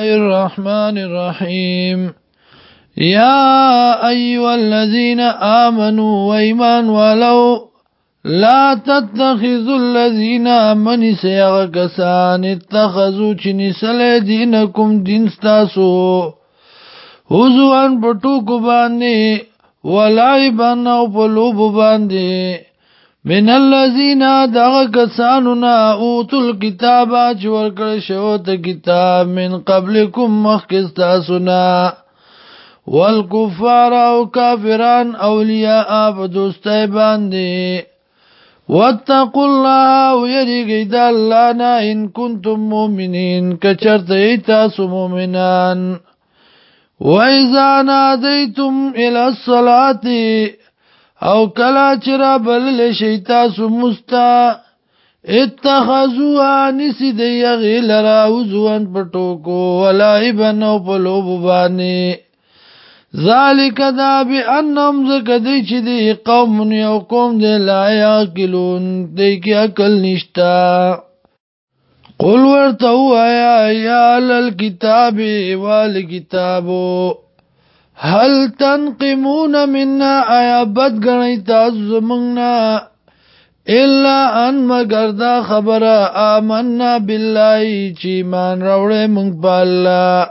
الرحمن الرحيم يا أيها الذين آمنوا وإيمان ولو لا تتخذوا الذين آمنوا سيغكسان اتخذوا چنسل دينكم دين ستاسو حضوان بطوكو بانده ولعبان او پلوب بانده من الذين دغه کسانونه اوتل کتابه چې ورکړ شو ته کتاب من قبلکم مخکې تاسونا والکفار او کافران اولیاء په دوستۍ باندې واتقوا الله ويرجوا د الله نه ان كنتم مؤمنين کچرته تاسو مؤمنان واذا ناديتم الى الصلاه او کلا چرا بلل شیتا سمستا اتخذوا نسی دی غیلرا وزوان پټوکو ولایبن او پلوب باندې ذالک دا بی انم زکدی چی دی قوم یو قوم دی لا یاقلون دی کی عقل نشتا قل ورته وایا یا للکتاب والکتابو هل تنقمون منا آیا بد گنی تاسو زمنگنا الا ان مگر دا خبره آمنا بالله چی مان روڑے منگ پا اللہ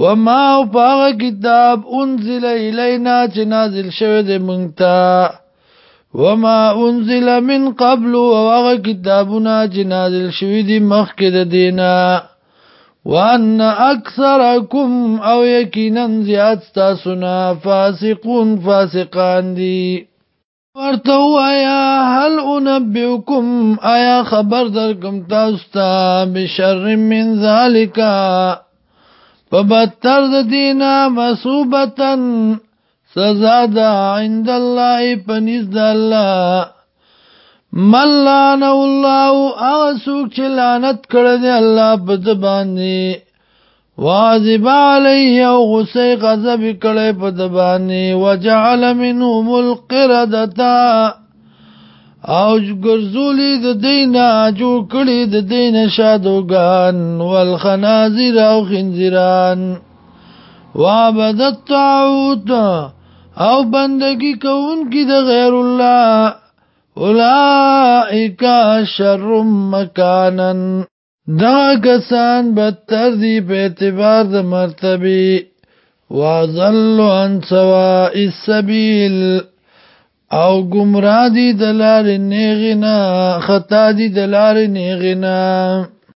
وما او پاغ کتاب انزل الینا چی نازل شوه دی منگتا وما انزل من قبل او هغه کتابونه چې نازل شوی دي مخکې د دینه وان اکثرکم او یقینا زیات تاسو نه فاسقون فاسقان دي ورته وایا هل انبئکم آیا خبر درکم تاسو ته بشر من ذالک فبتر د دینا مسوبتن سزا ده عند الله پنځ د الله ملان الله او سوک چې لعنت کړی دی الله په باندې واجب علی او غصه غضب کړی په باندې وجعل منهم القردتا او ګرزولی د دینا جو کړی د دین شادوغان والخنازیر او خنزیران وعبدت تعوت او بندگی کون کی د غیر الله اولائک شر مکانا دا کسان بدتر دی په اعتبار د مرتبه واضل عن سواء السبيل او گمراه دی دلار نیغنا خطا دی دلار نیغنا